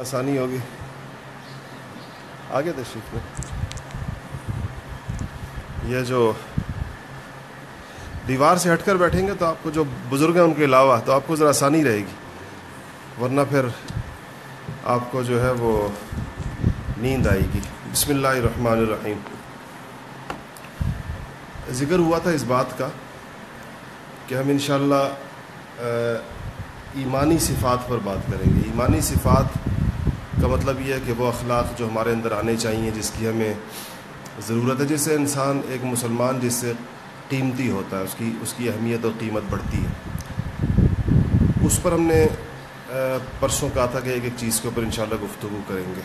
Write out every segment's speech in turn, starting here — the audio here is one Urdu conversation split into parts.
آسانی ہوگی۔ آگے تشریف میں یہ جو دیوار سے ہٹ کر بیٹھیں گے تو آپ کو جو بزرگ ہیں ان کے علاوہ تو آپ کو ذرا آسانی رہے گی۔ ورنہ پھر آپ کو جو ہے وہ نیند آئے گی۔ بسم اللہ الرحمن الرحیم۔ ذکر ہوا تھا اس بات کا کہ ہم انشاءاللہ ایمانی صفات پر بات کریں گے۔ ایمانی صفات کا مطلب یہ ہے کہ وہ اخلاق جو ہمارے اندر آنے چاہیے، جس کی ہمیں ضرورت ہے، جس سے انسان ایک مسلمان جس سے قیمتی ہوتا ہے، اس کی اس کی اہمیت اور قیمت بڑھتی ہے۔ اس پر ہم نے پرسوں کہا تھا کہ ایک ایک چیز کے اوپر انشاءاللہ گفتگو کریں گے۔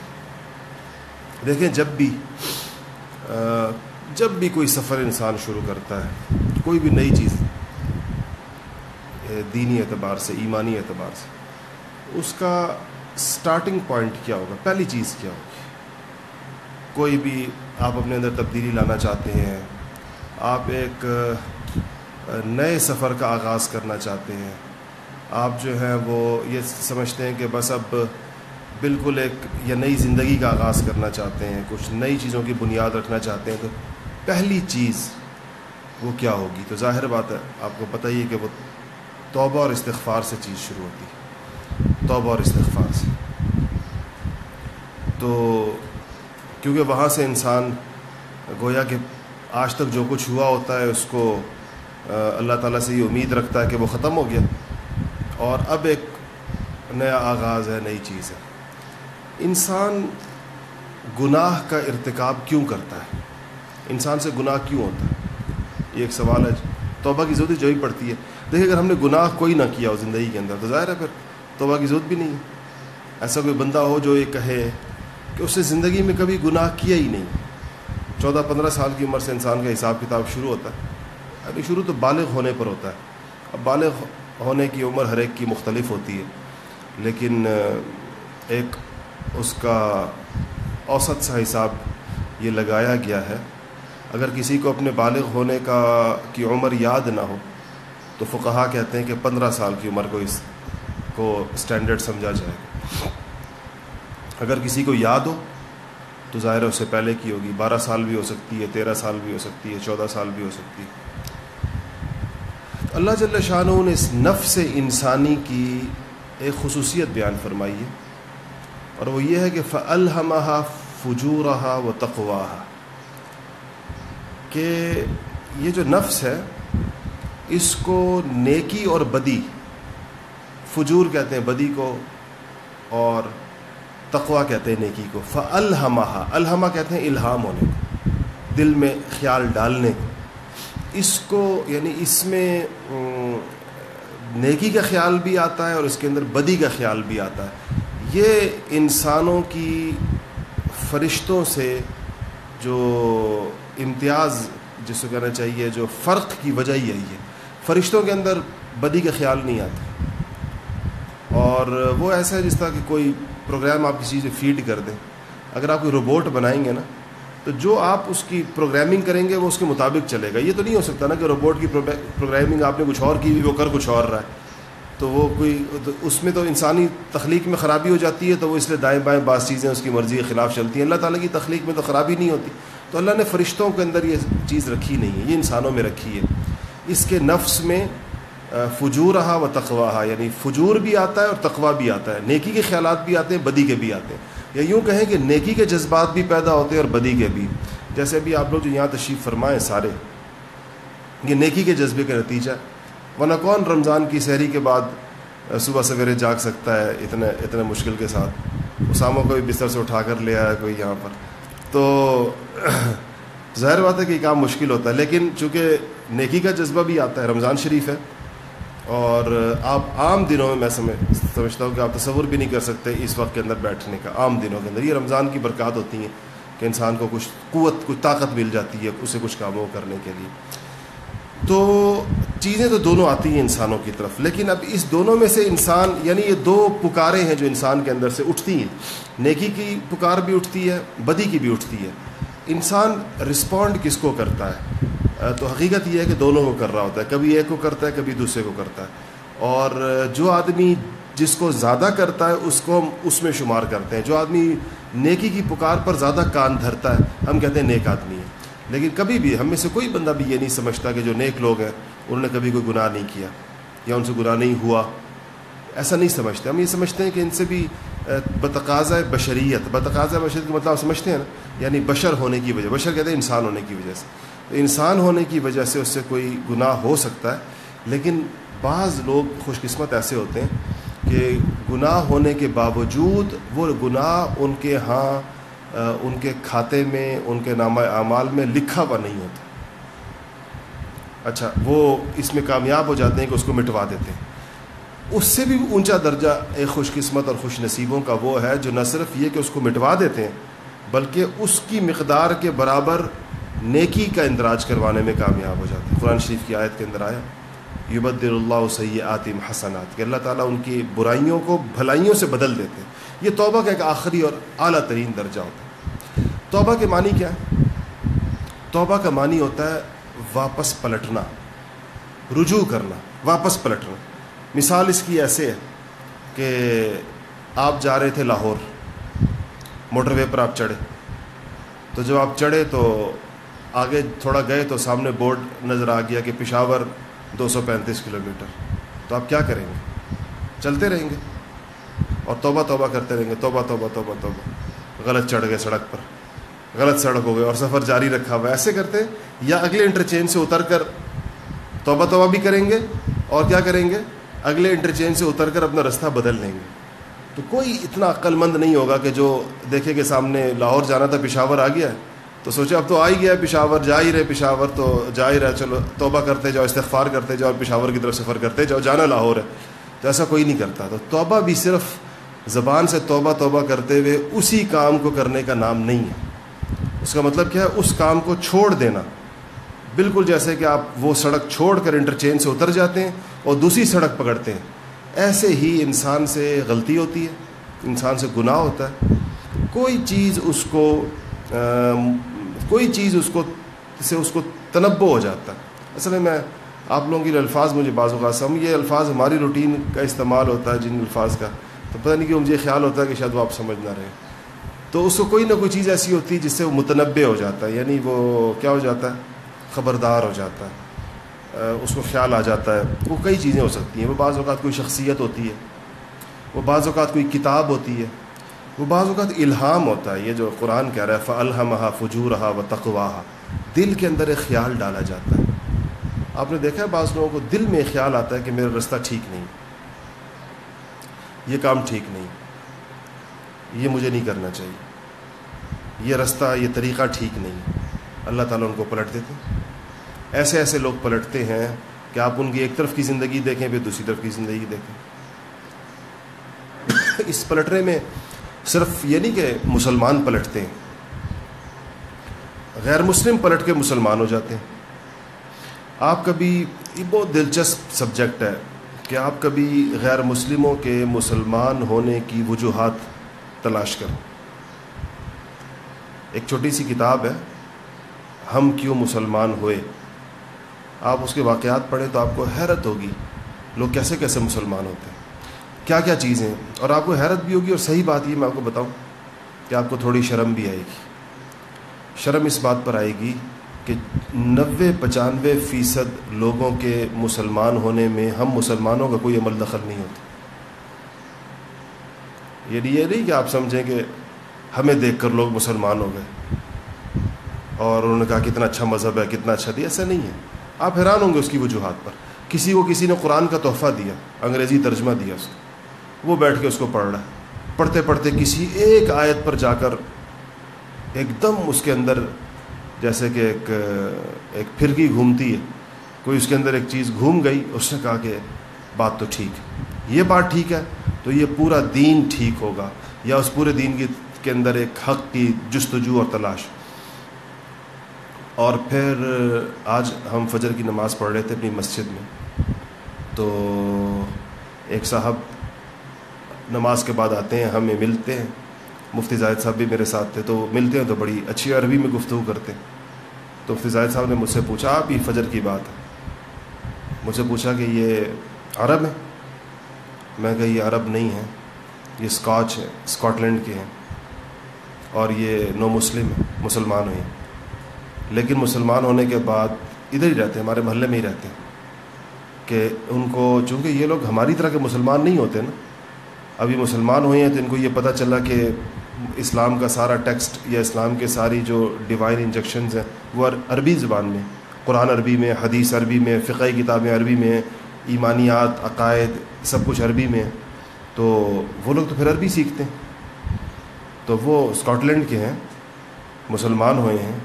دیکھیں، جب بھی جب بھی کوئی سفر انسان شروع کرتا ہے، کوئی بھی نئی چیز دینی اعتبار سے، ایمانی اعتبار سے، اس کا سٹارٹنگ پوائنٹ کیا ہوگا؟ پہلی چیز کیا ہوگی؟ کوئی بھی آپ اپنے اندر تبدیلی لانا چاہتے ہیں، آپ ایک نئے سفر کا آغاز کرنا چاہتے ہیں، آپ جو ہیں وہ یہ سمجھتے ہیں کہ بس اب بالکل ایک یا نئی زندگی کا آغاز کرنا چاہتے ہیں، کچھ نئی چیزوں کی بنیاد رکھنا چاہتے ہیں، تو پہلی چیز وہ کیا ہوگی؟ تو ظاہر بات ہے، آپ کو پتہ ہی ہے کہ وہ توبہ اور استغفار سے چیز شروع ہوتی ہے۔ توبہ اور استغفار سے۔ تو کیونکہ وہاں سے انسان گویا کہ آج تک جو کچھ ہوا ہوتا ہے، اس کو اللہ تعالیٰ سے یہ امید رکھتا ہے کہ وہ ختم ہو گیا۔ اور اب ایک نیا آغاز ہے، نئی چیز ہے۔ انسان گناہ کا ارتکاب کیوں کرتا ہے؟ انسان سے گناہ کیوں ہوتا ہے؟ یہ ایک سوال ہے۔ توبہ کی ضرورت جو ہی پڑتی ہے۔ دیکھیں، اگر ہم نے گناہ کوئی نہ کیا ہو زندگی کے اندر، تو ظاہر ہے پھر توبہ کی ضرورت بھی نہیں۔ ہے ایسا کوئی بندہ ہو جو یہ کہے کہ اس نے زندگی میں کبھی گناہ کیا ہی نہیں۔ چودہ پندرہ سال کی عمر سے انسان کا حساب کتاب شروع ہوتا ہے۔ ابھی شروع تو بالغ ہونے پر ہوتا ہے۔ اب بالغ ہونے کی عمر ہر ایک کی مختلف ہوتی ہے۔ لیکن، ایک اس کا اوسط سا حساب یہ لگایا گیا ہے۔ اگر کسی کو اپنے بالغ ہونے کا، کی عمر یاد نہ ہو، تو فقہا کہتے ہیں کہ پندرہ سال کی عمر کو اس کو اسٹینڈرڈ سمجھا جائے۔ اگر کسی کو یاد ہو، تو ظاہر ہے اس سے پہلے کی ہوگی۔ بارہ سال بھی ہو سکتی ہے، تیرہ سال بھی ہو سکتی ہے، چودہ سال بھی ہو سکتی ہے۔ اللہ جل شاہ نے اس نفس انسانی کی ایک خصوصیت بیان فرمائی ہے۔ اور وہ یہ ہے کہ فلحمہ فجورہ و تقواہ کہ یہ جو نفس ہے، اس کو نیکی اور بدی فجور کہتے ہیں بدی کو اور تقوا کہتے ہیں نیکی کو۔ ف الحمہ کہتے ہیں الہام ہونے کو، دل میں خیال ڈالنے کو۔ اس کو یعنی اس میں نیکی کا خیال بھی آتا ہے اور اس کے اندر بدی کا خیال بھی آتا ہے۔ یہ انسانوں کی فرشتوں سے جو امتیاز، جس کو کہنا چاہیے، جو فرق کی وجہ ہی ہے۔ فرشتوں کے اندر بدی کا خیال نہیں آتا۔ اور وہ ایسا ہے جس طرح کہ کوئی پروگرام آپ کسی سے فیڈ کر دیں۔ اگر آپ کوئی روبوٹ بنائیں گے نا، تو جو آپ اس کی پروگرامنگ کریں گے، وہ اس کے مطابق چلے گا۔ یہ تو نہیں ہو سکتا نا کہ روبوٹ کی پروگرامنگ آپ نے کچھ اور کی وہ کر کچھ اور رہا ہے۔ تو وہ کوئی اس میں تو انسانی تخلیق میں خرابی ہو جاتی ہے، تو وہ اس لیے دائیں بائیں بعض چیزیں اس کی مرضی کے خلاف چلتی ہیں۔ اللہ تعالیٰ کی تخلیق میں تو خرابی نہیں ہوتی۔ تو اللہ نے فرشتوں کے اندر یہ چیز رکھی نہیں ہے، یہ انسانوں میں رکھی ہے۔ اس کے نفس میں فجور رہا و تقوا یعنی فجور بھی آتا ہے اور تقوا بھی آتا ہے۔ نیکی کے خیالات بھی آتے ہیں، بدی کے بھی آتے ہیں۔ یا یوں کہیں کہ نیکی کے جذبات بھی پیدا ہوتے ہیں اور بدی کے بھی۔ جیسے ابھی آپ لوگ جو یہاں تشریف فرمائیں سارے یہ نیکی کے جذبے کا نتیجہ، ورنہ کون رمضان کی سحری کے بعد صبح سویرے جاگ سکتا ہے اتنے اتنے مشکل کے ساتھ؟ اساموں کو بھی بستر سے اٹھا کر لے آیا کوئی یہاں پر۔ تو ظاہر بات ہے کہ یہ کام مشکل ہوتا ہے، لیکن چونکہ نیکی کا جذبہ بھی آتا ہے، رمضان شریف ہے اور آپ عام دنوں میں میں سمجھ سمجھتا ہوں کہ آپ تصور بھی نہیں کر سکتے اس وقت کے اندر بیٹھنے کا، عام دنوں کے اندر۔ یہ رمضان کی برکات ہوتی ہیں کہ انسان کو کچھ قوت، کچھ طاقت مل جاتی ہے اسے کچھ کاموں کرنے کے لیے۔ تو چیزیں تو دونوں آتی ہیں انسانوں کی طرف، لیکن اب اس دونوں میں سے انسان یعنی یہ دو پکاریں ہیں جو انسان کے اندر سے اٹھتی ہیں۔ نیکی کی پکار بھی اٹھتی ہے، بدی کی بھی اٹھتی ہے۔ انسان رسپونڈ کس کو کرتا ہے؟ تو حقیقت یہ ہے کہ دونوں کو کر رہا ہوتا ہے، کبھی ایک کو کرتا ہے، کبھی دوسرے کو کرتا ہے۔ اور جو آدمی جس کو زیادہ کرتا ہے، اس کو ہم اس میں شمار کرتے ہیں۔ جو آدمی نیکی کی پکار پر زیادہ کان دھرتا ہے، ہم کہتے ہیں نیک آدمی ہے۔ لیکن کبھی بھی ہم میں سے کوئی بندہ بھی یہ نہیں سمجھتا کہ جو نیک لوگ ہیں، انہوں نے کبھی کوئی گناہ نہیں کیا، یا ان سے گناہ نہیں ہوا۔ ایسا نہیں سمجھتے۔ ہم یہ سمجھتے ہیں کہ ان سے بھی بتقاضۂ بشریت بتقاضۂ بشریت کا مطلب سمجھتے ہیں نا؟ یعنی بشر ہونے کی وجہ، بشر کہتے ہیں انسان ہونے کی وجہ سے۔ انسان ہونے کی وجہ سے اس سے کوئی گناہ ہو سکتا ہے، لیکن بعض لوگ خوش قسمت ایسے ہوتے ہیں کہ گناہ ہونے کے باوجود وہ گناہ ان کے ہاں ان کے کھاتے میں، ان کے نامہ اعمال میں لکھا ہوا نہیں ہوتا۔ اچھا وہ اس میں کامیاب ہو جاتے ہیں کہ اس کو مٹوا دیتے ہیں۔ اس سے بھی اونچا درجہ ایک خوش قسمت اور خوش نصیبوں کا وہ ہے جو نہ صرف یہ کہ اس کو مٹوا دیتے ہیں، بلکہ اس کی مقدار کے برابر نیکی کا اندراج کروانے میں کامیاب ہو جاتے ہیں۔ قرآن شریف کی آیت کے اندر آیا یبد اللہ سی آتم حسنات کہ اللہ تعالیٰ ان کی برائیوں کو، بھلائیوں سے بدل دیتے ہیں۔ یہ توبہ کا ایک آخری اور اعلیٰ ترین درجہ ہوتا ہے۔ توبہ کے معنی کیا ہے؟ توبہ کا معنی ہوتا ہے واپس پلٹنا، رجوع کرنا، واپس پلٹنا۔ مثال اس کی ایسے ہے کہ آپ جا رہے تھے لاہور، موٹر وے پر آپ چڑھے۔ تو جب آپ چڑھے تو آگے تھوڑا گئے تو سامنے بورڈ نظر آ گیا کہ پشاور دو سو پینتیس کلو میٹر۔ تو آپ کیا کریں گے؟ چلتے رہیں گے اور توبہ توبہ کرتے رہیں گے۔ توبہ توبہ توبہ توبہ۔ غلط چڑھ گئے سڑک پر۔ غلط سڑک ہو گئے اور سفر جاری رکھا ہوا ایسے کرتے یا اگلے انٹرچینج سے اتر کر توبہ توبہ بھی کریں گے اور کیا کریں گے؟ اگلے انٹرچینج سے اتر کر اپنا رستہ بدل لیں گے۔ تو کوئی اتنا عقل مند نہیں ہوگا کہ جو دیکھے کہ سامنے لاہور جانا تھا، پشاور آ گیا ہے۔ تو سوچے اب تو آ ہی گیا ہے پشاور، جا ہی رہے پشاور، تو جا ہی رہا چلو توبہ کرتے جاؤ، استغفار کرتے جاؤ پشاور کی طرف سفر کرتے جاؤ، جانا لاہور ہے۔ تو ایسا کوئی نہیں کرتا۔ تو توبہ بھی صرف زبان سے توبہ توبہ کرتے ہوئے اسی کام کو کرنے کا نام نہیں ہے۔ اس کا مطلب کیا ہے؟ اس کام کو چھوڑ دینا۔ بالکل جیسے کہ آپ وہ سڑک چھوڑ کر انٹرچینج سے اتر جاتے ہیں اور دوسری سڑک پکڑتے ہیں۔ ایسے ہی انسان سے غلطی ہوتی ہے، انسان سے گناہ ہوتا ہے۔ کوئی چیز اس کو کوئی چیز اس کو سے اس کو تنبع ہو جاتا ہے۔ اصل میں میں آپ لوگوں کے الفاظ مجھے بعض اوقات سم یہ الفاظ ہماری روٹین کا استعمال ہوتا ہے جن الفاظ کا۔ تو پتہ نہیں کہ مجھے خیال ہوتا ہے کہ شاید وہ آپ سمجھ نہ رہے۔ تو اس کو کوئی نہ کوئی چیز ایسی ہوتی ہے جس سے وہ متنبع ہو جاتا ہے۔ یعنی وہ کیا ہو جاتا ہے؟ خبردار ہو جاتا ہے۔ اس کو خیال آ جاتا ہے۔ وہ کئی چیزیں ہو سکتی ہیں۔ وہ بعض اوقات کوئی شخصیت ہوتی ہے۔ وہ بعض اوقات کوئی کتاب ہوتی ہے۔ وہ بعض اوقات الہام ہوتا ہے، یہ جو قرآن کہہ رہا ہے فلحمہ فجور رہا و تقواہ دل کے اندر ایک خیال ڈالا جاتا ہے۔ آپ نے دیکھا ہے، بعض لوگوں کو دل میں خیال آتا ہے کہ میرا رستہ ٹھیک نہیں۔ یہ کام ٹھیک نہیں۔ یہ مجھے نہیں کرنا چاہیے۔ یہ رستہ، یہ طریقہ ٹھیک نہیں۔ اللہ تعالیٰ ان کو پلٹ دیتے ایسے ایسے لوگ پلٹتے ہیں کہ آپ ان کی ایک طرف کی زندگی دیکھیں، پھر دوسری طرف کی زندگی دیکھیں۔ اس پلٹنے میں صرف یہ نہیں کہ مسلمان پلٹتے ہیں، غیر مسلم پلٹ کے مسلمان ہو جاتے ہیں۔ آپ کبھی، یہ بہت دلچسپ سبجیکٹ ہے کہ آپ کبھی غیر مسلموں کے مسلمان ہونے کی وجوہات تلاش کریں۔ ایک چھوٹی سی کتاب ہے، ہم کیوں مسلمان ہوئے؟ آپ اس کے واقعات پڑھیں تو آپ کو حیرت ہوگی، لوگ کیسے کیسے مسلمان ہوتے ہیں۔ کیا کیا چیزیں اور آپ کو حیرت بھی ہوگی اور صحیح بات یہ میں آپ کو بتاؤں کہ آپ کو تھوڑی شرم بھی آئے گی۔ شرم اس بات پر آئے گی کہ نوے پچانوے فیصد لوگوں کے مسلمان ہونے میں ہم مسلمانوں کا کوئی عمل دخل نہیں ہوتا۔ یہ نہیں کہ آپ سمجھیں کہ ہمیں دیکھ کر لوگ مسلمان ہو گئے اور انہوں نے کہا کتنا اچھا مذہب ہے، کتنا اچھا دیا ایسا نہیں ہے۔ آپ حیران ہوں گے اس کی وجوہات پر۔ کسی کو کسی نے قرآن کا تحفہ دیا، انگریزی ترجمہ دیا اس کو۔ وہ بیٹھ کے اس کو پڑھ رہا ہے پڑھتے پڑھتے کسی ایک آیت پر جا کر ایک دم اس کے اندر جیسے کہ ایک ایک پھرکی گھومتی ہے۔ کوئی اس کے اندر ایک چیز گھوم گئی، اس نے کہا کہ بات تو ٹھیک ہے۔ یہ بات ٹھیک ہے تو یہ پورا دین ٹھیک ہوگا، یا اس پورے دین کے اندر ایک حق کی جستجو اور تلاش۔ اور پھر آج ہم فجر کی نماز پڑھ رہے تھے اپنی مسجد میں۔ تو ایک صاحب نماز کے بعد آتے ہیں، ہمیں ملتے ہیں۔ مفتی زاہد صاحب بھی میرے ساتھ تھے، تو ملتے ہیں تو بڑی اچھی عربی میں گفتگو کرتے ہیں۔ تو مفتی زاہد صاحب نے مجھ سے پوچھا، آپ ہی فجر کی بات ہے۔ مجھ سے پوچھا کہ یہ عرب ہے میں کہا، یہ عرب نہیں ہیں، یہ اسکاچ ہے اسکاٹ لینڈ کے ہیں۔ اور یہ نو مسلم ہے مسلمان ہوئے لیکن مسلمان ہونے کے بعد ادھر ہی رہتے ہیں، ہمارے محلے میں ہی رہتے ہیں۔ کہ ان کو، چونکہ یہ لوگ ہماری طرح کے مسلمان نہیں ہوتے نا ابھی مسلمان ہوئے ہیں تو ان کو یہ پتہ چلا کہ اسلام کا سارا ٹیکسٹ یا اسلام کے ساری جو ڈیوائن انجیکشنز ہیں، وہ عربی زبان میں، قرآن عربی میں، حدیث عربی میں، فقہی کتابیں عربی میں، ایمانیات، عقائد، سب کچھ عربی میں۔ تو وہ لوگ تو پھر عربی سیکھتے ہیں۔ تو وہ اسکاٹ لینڈ کے ہیں، مسلمان ہوئے ہیں۔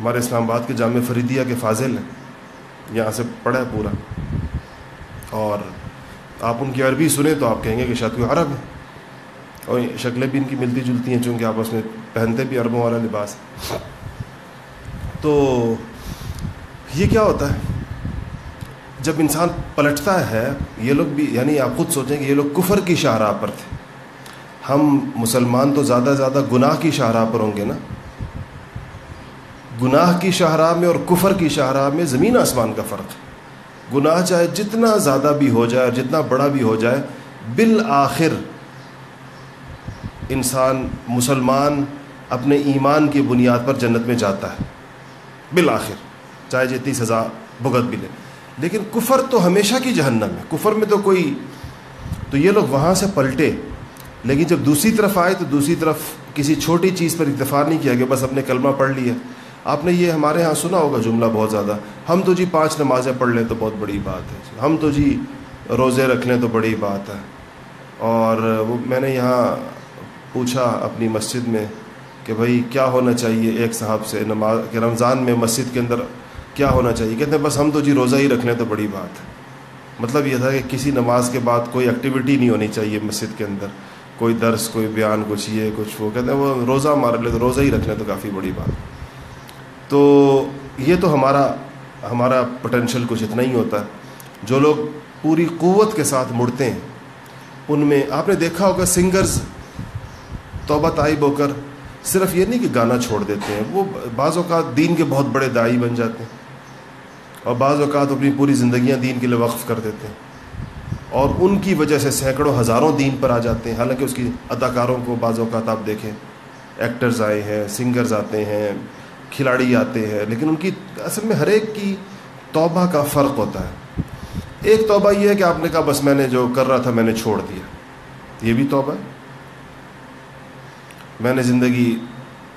ہمارے اسلام آباد کے جامع فریدیہ کے فاضل ہیں۔ یہاں سے پڑھا ہے پورا۔ اور آپ ان کی عربی سنیں تو آپ کہیں گے کہ شاید کوئی عرب ہے۔ اور شکلیں بھی ان کی ملتی جلتی ہیں چونکہ آپس میں پہنتے بھی عربوں والا لباس۔ تو یہ کیا ہوتا ہے؟ جب انسان پلٹتا ہے، یہ لوگ بھی یعنی آپ خود سوچیں کہ یہ لوگ کفر کی شاہراہ پر تھے۔ ہم مسلمان تو زیادہ زیادہ گناہ کی شاہراہ پر ہوں گے نا؟ گناہ کی شاہراہ میں اور کفر کی شاہراہ میں زمین آسمان کا فرق۔ ہے گناہ چاہے جتنا زیادہ بھی ہو جائے اور جتنا بڑا بھی ہو جائے، بالآخر انسان مسلمان اپنے ایمان کی بنیاد پر جنت میں جاتا ہے۔ بالآخر، چاہے جتنی سزا بھگت بھی لے۔ لیکن کفر تو ہمیشہ کی جہنم ہے۔ کفر میں تو کوئی، تو یہ لوگ وہاں سے پلٹے۔ لیکن جب دوسری طرف آئے تو دوسری طرف کسی چھوٹی چیز پر اتفاق نہیں کیا کہ بس اپنے کلمہ پڑھ لیا آپ نے یہ ہمارے یہاں سنا ہوگا جملہ بہت زیادہ۔ ہم تو جی پانچ نمازیں پڑھ لیں تو بہت بڑی بات ہے۔ ہم تو جی روزے رکھ لیں تو بڑی بات ہے۔ اور وہ میں نے یہاں پوچھا اپنی مسجد میں کہ بھائی کیا ہونا چاہیے ایک صاحب سے نماز کہ رمضان میں مسجد کے اندر کیا ہونا چاہیے؟ کہتے ہیں بس ہم تو جی روزہ ہی رکھ لیں تو بڑی بات ہے۔ مطلب یہ تھا کہ کسی نماز کے بعد کوئی ایکٹیویٹی نہیں ہونی چاہیے مسجد کے اندر۔ کوئی درس، کوئی بیان، کچھ یہ، کچھ وہ، کہتے ہیں وہ روزہ مار لے تو روزہ ہی رکھ لیں تو کافی بڑی بات تو یہ تو ہمارا ہمارا پوٹینشیل کچھ اتنا ہی ہوتا ہے۔ جو لوگ پوری قوت کے ساتھ مڑتے ہیں، ان میں آپ نے دیکھا ہوگا سنگرز توبہ طائب ہو کر صرف یہ نہیں کہ گانا چھوڑ دیتے ہیں، وہ بعض اوقات دین کے بہت بڑے دائی بن جاتے ہیں اور بعض اوقات اپنی پوری زندگیاں دین کے لیے وقف کر دیتے ہیں۔ اور ان کی وجہ سے سینکڑوں ہزاروں دین پر آ جاتے ہیں۔ حالانکہ اس کی اداکاروں کو بعض اوقات آپ دیکھیں ایکٹرز آئے ہیں سنگرز آتے ہیں کھلاڑی آتے ہیں، لیکن ان کی اصل میں ہر ایک کی توبہ کا فرق ہوتا ہے۔ ایک توبہ یہ ہے کہ آپ نے کہا بس میں نے جو کر رہا تھا میں نے چھوڑ دیا۔ یہ بھی توبہ؟ ہے میں نے زندگی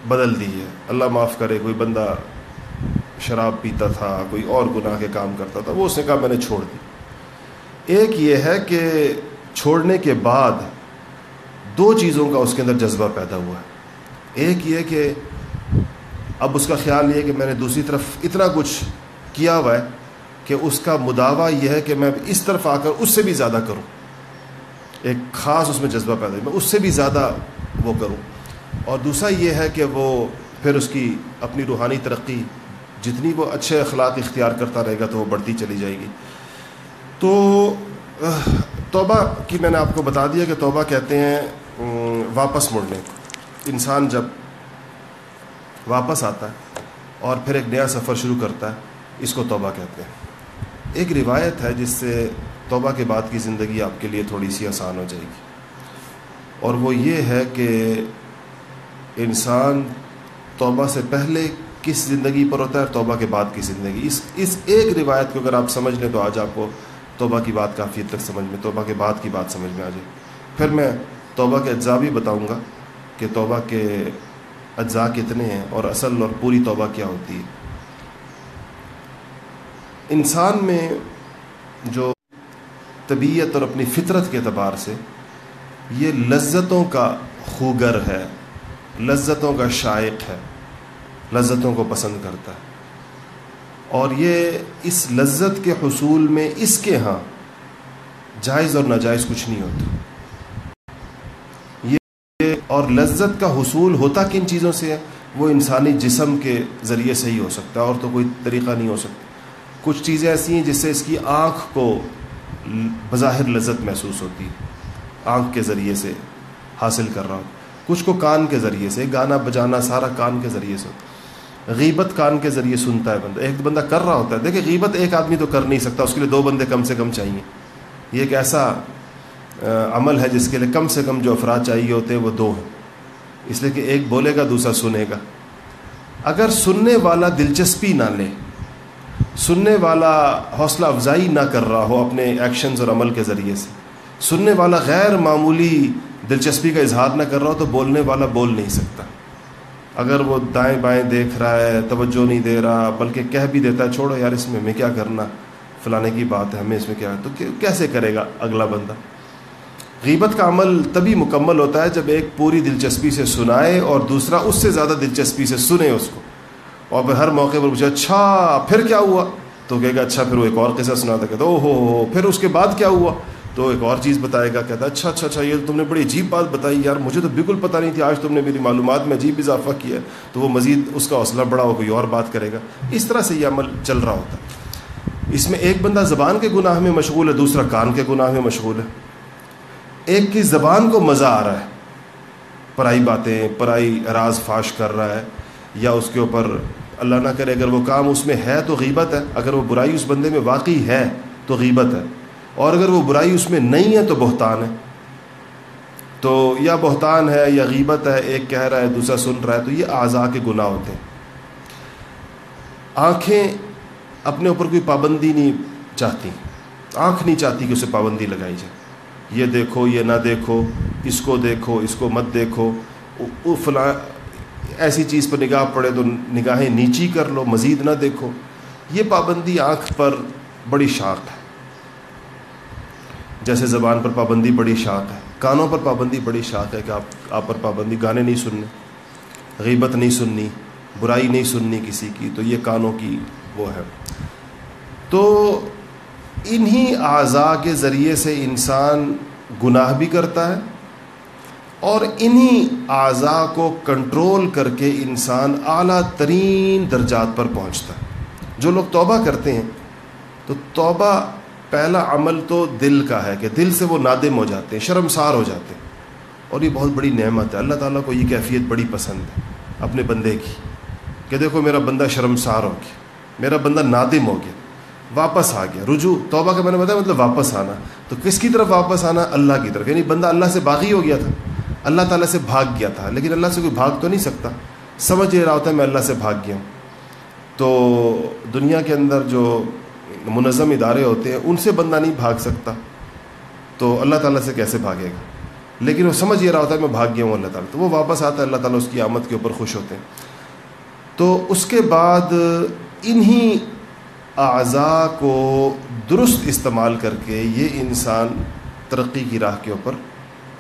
بدل دی ہے۔ اللہ معاف کرے، کوئی بندہ شراب پیتا تھا، کوئی اور گناہ کے کام کرتا تھا، وہ اس نے کہا میں نے چھوڑ دی۔ ایک یہ ہے کہ چھوڑنے کے بعد دو چیزوں کا اس کے اندر جذبہ پیدا ہوا ہے۔ ایک یہ کہ اب اس کا خیال یہ ہے کہ میں نے دوسری طرف اتنا کچھ کیا ہوا ہے کہ اس کا مداوع یہ ہے کہ میں اس طرف آ کر اس سے بھی زیادہ کروں۔ ایک خاص اس میں جذبہ پیدا میں اس سے بھی زیادہ وہ کروں۔ اور دوسرا یہ ہے کہ وہ پھر اس کی اپنی روحانی ترقی جتنی وہ اچھے اخلاق اختیار کرتا رہے گا تو وہ بڑھتی چلی جائے گی۔ تو توبہ کی میں نے آپ کو بتا دیا کہ توبہ کہتے ہیں واپس مڑنے انسان جب واپس آتا ہے اور پھر ایک نیا سفر شروع کرتا ہے، اس کو توبہ کہتے ہیں۔ ایک روایت ہے جس سے توبہ کے بعد کی زندگی آپ کے لیے تھوڑی سی آسان ہو جائے گی۔ اور وہ یہ ہے کہ انسان توبہ سے پہلے کس زندگی پر ہوتا ہے توبہ کے بعد کی زندگی۔ اس اس ایک روایت کو اگر آپ سمجھ لیں تو آج آپ کو توبہ کی بات کافی حد تک سمجھ میں، توبہ کے بعد کی بات سمجھ میں آ جائے۔ پھر میں توبہ کے اجزاء بھی بتاؤں گا کہ توبہ کے اجزاء کتنے ہیں اور اصل اور پوری توبہ کیا ہوتی ہے؟ انسان میں جو طبیعت اور اپنی فطرت کے اعتبار سے یہ لذتوں کا خوگر ہے، لذتوں کا شائق ہے، لذتوں کو پسند کرتا ہے۔ اور یہ اس لذت کے حصول میں اس کے ہاں جائز اور ناجائز کچھ نہیں ہوتا۔ اور لذت کا حصول ہوتا کن چیزوں سے ہے؟ وہ انسانی جسم کے ذریعے سے ہی ہو سکتا ہے اور تو کوئی طریقہ نہیں ہو سکتا۔ کچھ چیزیں ایسی ہیں جس سے اس کی آنکھ کو بظاہر لذت محسوس ہوتی ہے۔ آنکھ کے ذریعے سے حاصل کر رہا ہوں۔ کچھ کو کان کے ذریعے سے، گانا بجانا سارا کان کے ذریعے سے غیبت کان کے ذریعے سنتا ہے بندہ۔ ایک بندہ کر رہا ہوتا ہے۔ دیکھیں، غیبت ایک آدمی تو کر نہیں سکتا، اس کے لیے دو بندے کم سے کم چاہیے۔ یہ ایک ایسا عمل ہے جس کے لیے کم سے کم جو افراد چاہیے ہوتے ہیں وہ دو ہیں۔ اس لیے کہ ایک بولے گا، دوسرا سنے گا۔ اگر سننے والا دلچسپی نہ لے، سننے والا حوصلہ افزائی نہ کر رہا ہو اپنے ایکشنز اور عمل کے ذریعے سے، سننے والا غیر معمولی دلچسپی کا اظہار نہ کر رہا ہو تو بولنے والا بول نہیں سکتا۔ اگر وہ دائیں بائیں دیکھ رہا ہے، توجہ نہیں دے رہا، بلکہ کہہ بھی دیتا ہے، چھوڑو یار اس میں، ہمیں کیا کرنا؟ فلانے کی بات ہے، ہمیں اس میں کیا تو کیسے کرے گا اگلا بندہ؟ غیبت کا عمل تبھی مکمل ہوتا ہے جب ایک پوری دلچسپی سے سنائے اور دوسرا اس سے زیادہ دلچسپی سے سنے اس کو۔ اور پھر ہر موقع پر پوچھے اچھا پھر کیا ہوا؟ تو کہے گا اچھا پھر وہ ایک اور قصہ سناتا کہتا او ہو ہو پھر اس کے بعد کیا ہوا؟ تو ایک اور چیز بتائے گا، کہتا اچھا اچھا اچھا یہ تم نے بڑی عجیب بات بتائی یار، مجھے تو بالکل پتہ نہیں تھی، آج تم نے میری معلومات میں عجیب اضافہ کیا ہے۔ تو وہ مزید اس کا حوصلہ بڑا ہو کوئی اور بات کرے گا۔ اس طرح سے یہ عمل چل رہا ہوتا ہے۔ اس میں ایک بندہ زبان کے گناہ میں مشغول ہے، دوسرا کان کے گناہ میں مشغول ہے۔ ایک کی زبان کو مزہ آ رہا ہے۔ پرائی باتیں، پرائی راز فاش کر رہا ہے، یا اس کے اوپر اللہ نہ کرے، اگر وہ کام اس میں ہے تو غیبت ہے، اگر وہ برائی اس بندے میں واقعی ہے تو غیبت ہے۔ اور اگر وہ برائی اس میں نہیں ہے تو بہتان ہے۔ تو یا بہتان ہے یا غیبت ہے، ایک کہہ رہا ہے، دوسرا سن رہا ہے، تو یہ اعضاء کے گناہ ہوتے ہیں۔ آنکھیں اپنے اوپر کوئی پابندی نہیں چاہتی۔ آنکھ نہیں چاہتی کہ اسے پابندی لگائی جائے۔ یہ دیکھو، یہ نہ دیکھو، اس کو دیکھو، اس کو مت دیکھو۔ فلاں، ایسی چیز پر نگاہ پڑے تو نگاہیں نیچی کر لو، مزید نہ دیکھو۔ یہ پابندی آنکھ پر بڑی شاخ ہے۔ جیسے زبان پر پابندی بڑی شاخ ہے، کانوں پر پابندی بڑی شاخ ہے کہ آپ آپ پر پابندی گانے نہیں سننے غیبت نہیں سننی، برائی نہیں سننی کسی کی، تو یہ کانوں کی وہ ہے۔ تو انہی اعضاء کے ذریعے سے انسان گناہ بھی کرتا ہے اور انہی اعضاء کو کنٹرول کر کے انسان اعلیٰ ترین درجات پر پہنچتا ہے۔ جو لوگ توبہ کرتے ہیں، تو توبہ پہلا عمل تو دل کا ہے کہ دل سے وہ نادم ہو جاتے ہیں، شرمسار ہو جاتے ہیں۔ اور یہ بہت بڑی نعمت ہے۔ اللہ تعالیٰ کو یہ کیفیت بڑی پسند ہے اپنے بندے کی کہ دیکھو میرا بندہ شرمسار ہو گیا، میرا بندہ نادم ہو گیا۔ واپس آ گیا۔ رجوع، توبہ کا میں نے بتایا مطلب واپس آنا۔ تو کس کی طرف واپس آنا؟ اللہ کی طرف۔ یعنی بندہ اللہ سے باغی ہو گیا تھا۔ اللہ تعالیٰ سے بھاگ گیا تھا۔ لیکن اللہ سے کوئی بھاگ تو نہیں سکتا۔ سمجھ یہ رہا ہوتا ہے میں اللہ سے بھاگ گیا ہوں۔ تو دنیا کے اندر جو منظم ادارے ہوتے ہیں، ان سے بندہ نہیں بھاگ سکتا۔ تو اللہ تعالیٰ سے کیسے بھاگے گا؟ لیکن وہ سمجھ یہ رہا ہوتا ہے میں بھاگ گیا ہوں اللہ تعالیٰ۔ تو وہ واپس آتا ہے، اللہ تعالیٰ اس کی آمد کے اوپر خوش ہوتے ہیں۔ تو اس کے بعد انہی اعضاء کو درست استعمال کر کے یہ انسان ترقی کی راہ کے اوپر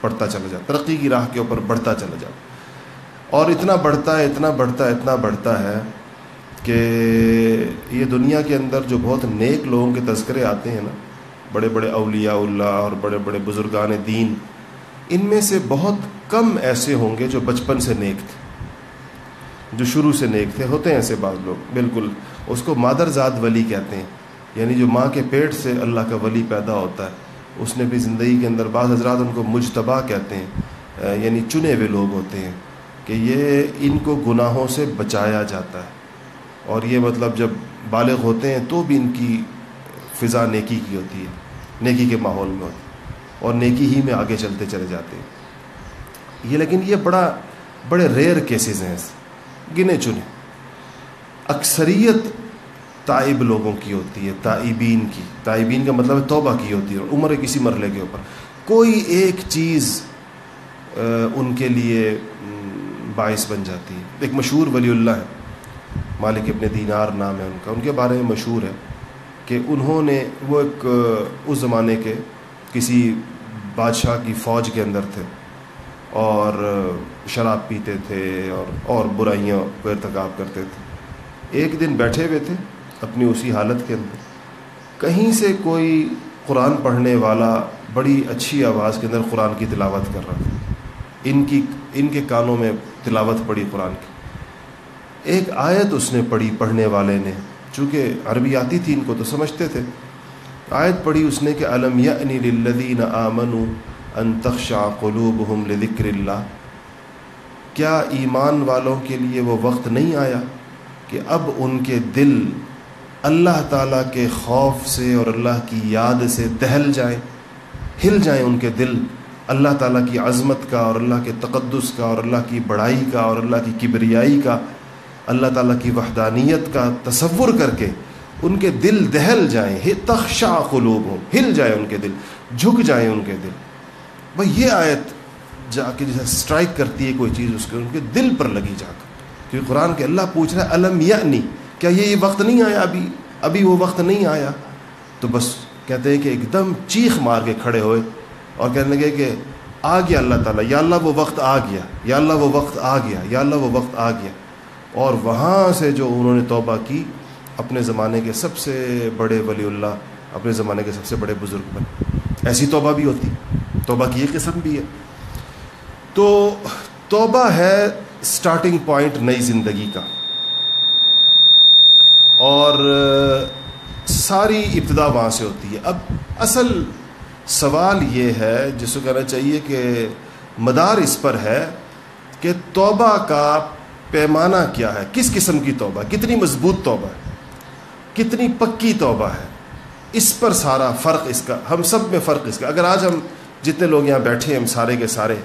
بڑھتا چلا جاتا ترقی کی راہ کے اوپر بڑھتا چلا جاتا اور اتنا بڑھتا ہے، اتنا بڑھتا ہے، اتنا بڑھتا ہے کہ یہ دنیا کے اندر جو بہت نیک لوگوں کے تذکرے آتے ہیں نا، بڑے بڑے اولیاء اللہ اور بڑے بڑے بزرگان دین، ان میں سے بہت کم ایسے ہوں گے جو بچپن سے نیک تھے، جو شروع سے نیک تھے، ہوتے ہیں ایسے بعض لوگ، بالکل اس کو مادر ذات ولی کہتے ہیں۔ یعنی جو ماں کے پیٹ سے اللہ کا ولی پیدا ہوتا ہے، اس نے بھی زندگی کے اندر بعض حضرات ان کو مجتبہ کہتے ہیں یعنی چنے ہوئے لوگ ہوتے ہیں کہ یہ ان کو گناہوں سے بچایا جاتا ہے۔ اور یہ مطلب جب بالغ ہوتے ہیں تو بھی ان کی فضا نیکی کی ہوتی ہے، نیکی کے ماحول میں ہوتی ہے، اور نیکی ہی میں آگے چلتے چلے جاتے ہیں۔ یہ لیکن یہ بڑا، بڑے ریئر کیسز ہیں گنے چنے۔ اکثریت تائب لوگوں کی ہوتی ہے، تائبین کی۔ تائبین کا مطلب ہے توبہ کی ہوتی ہے، عمر کسی مرلے کے اوپر۔ کوئی ایک چیز ان کے لیے باعث بن جاتی ہے۔ ایک مشہور ولی اللہ ہے مالک ابن دینار نام ہے ان کا۔ ان کے بارے میں مشہور ہے کہ انہوں نے، وہ ایک اس زمانے کے کسی بادشاہ کی فوج کے اندر تھے اور شراب پیتے تھے اور اور برائیاں کو ارتکاب کرتے تھے۔ ایک دن بیٹھے ہوئے تھے اپنی اسی حالت کے اندر۔ کہیں سے کوئی قرآن پڑھنے والا بڑی اچھی آواز کے اندر قرآن کی تلاوت کر رہا تھا۔ ان کی، ان کے کانوں میں تلاوت پڑی قرآن کی۔ ایک آیت اس نے پڑھی پڑھنے والے نے۔ چونکہ عربی آتی تھی، ان کو تو سمجھتے تھے۔ آیت پڑھی اس نے کہ علم یعنی للذین آمنوا ان تخشع قلوبہم لذکر اللہ۔ کیا ایمان والوں کے لیے وہ وقت نہیں آیا؟ کہ اب ان کے دل اللہ تعالیٰ کے خوف سے اور اللہ کی یاد سے دہل جائیں، ہل جائیں ان کے دل اللہ تعالیٰ کی عظمت کا اور اللہ کے تقدس کا اور اللہ کی بڑائی کا اور اللہ کی کبریائی کا، اللہ تعالیٰ کی وحدانیت کا تصور کر کے ان کے دل دہل جائیں۔ تخشا قلوب ہوں ہل جائیں ان کے دل، جھک جائیں ان کے دل۔ بھائی یہ آیت جا کے جیسے اسٹرائک کرتی ہے کوئی چیز، اس کے ان کے دل پر لگی جا کر۔ کیونکہ قرآن کے اللہ پوچھ رہا ہے علم یعنی؟ کیا یہ یہ وقت نہیں آیا ابھی؟ ابھی وہ وقت نہیں آیا۔ تو بس کہتے ہیں کہ ایک دم چیخ مار کے کھڑے ہوئے اور کہنے لگے کہ آ گیا اللہ تعالیٰ، یا اللہ وہ وقت آ گیا، یا اللہ وہ وقت آ گیا، یا اللہ وہ وقت آ گیا۔ اور وہاں سے جو انہوں نے توبہ کی، اپنے زمانے کے سب سے بڑے ولی اللہ، اپنے زمانے کے سب سے بڑے بزرگ بنے۔ ایسی توبہ بھی ہوتی۔ توبہ کی یہ قسم بھی ہے۔ تو توبہ ہے سٹارٹنگ پوائنٹ نئی زندگی کا۔ اور ساری ابتدا وہاں سے ہوتی ہے۔ اب اصل سوال یہ ہے جس کو کہنا چاہیے کہ مدار اس پر ہے کہ توبہ کا پیمانہ کیا ہے۔ کس قسم کی توبہ؟ کتنی مضبوط توبہ ہے؟ کتنی پکی توبہ ہے؟ اس پر سارا فرق اس کا، ہم سب میں فرق اس کا۔ اگر آج ہم جتنے لوگ یہاں بیٹھے ہیں، ہم سارے کے سارے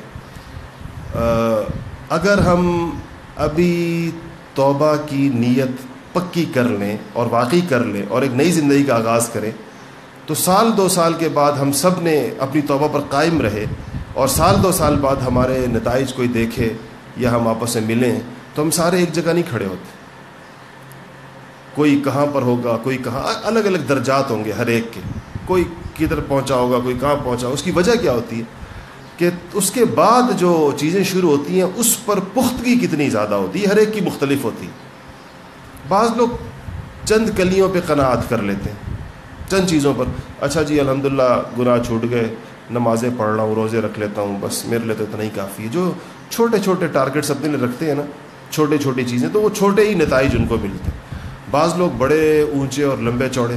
اگر ہم ابھی توبہ کی نیت پکی کر لیں اور واقعی کر لیں اور ایک نئی زندگی کا آغاز کریں، تو سال دو سال کے بعد ہم سب نے اپنی توبہ پر قائم رہے اور سال دو سال بعد ہمارے نتائج کوئی دیکھے یا ہم آپس میں ملیں، تو ہم سارے ایک جگہ نہیں کھڑے ہوتے۔ کوئی کہاں پر ہوگا، کوئی کہاں، الگ الگ درجات ہوں گے ہر ایک کے۔ کوئی کدھر پہنچا ہوگا، کوئی کہاں پہنچا، اس کی وجہ کیا ہوتی ہے؟ کہ اس کے بعد جو چیزیں شروع ہوتی ہیں، اس پر پختگی کتنی زیادہ ہوتی ہے، ہر ایک کی مختلف ہوتی ہے۔ بعض لوگ چند کلیوں پہ قناعت کر لیتے ہیں، چند چیزوں پر۔ اچھا جی الحمد للہ گناہ چھوٹ گئے، نمازیں پڑھ رہا ہوں، روزے رکھ لیتا ہوں، بس میرے لیے تو اتنا ہی کافی ہے۔ جو چھوٹے چھوٹے ٹارگیٹس اپنے لیے رکھتے ہیں نا، چھوٹے چھوٹی چیزیں، تو وہ چھوٹے ہی نتائج ان کو ملتے ہیں۔ بعض لوگ بڑے، اونچے اور لمبے چوڑے،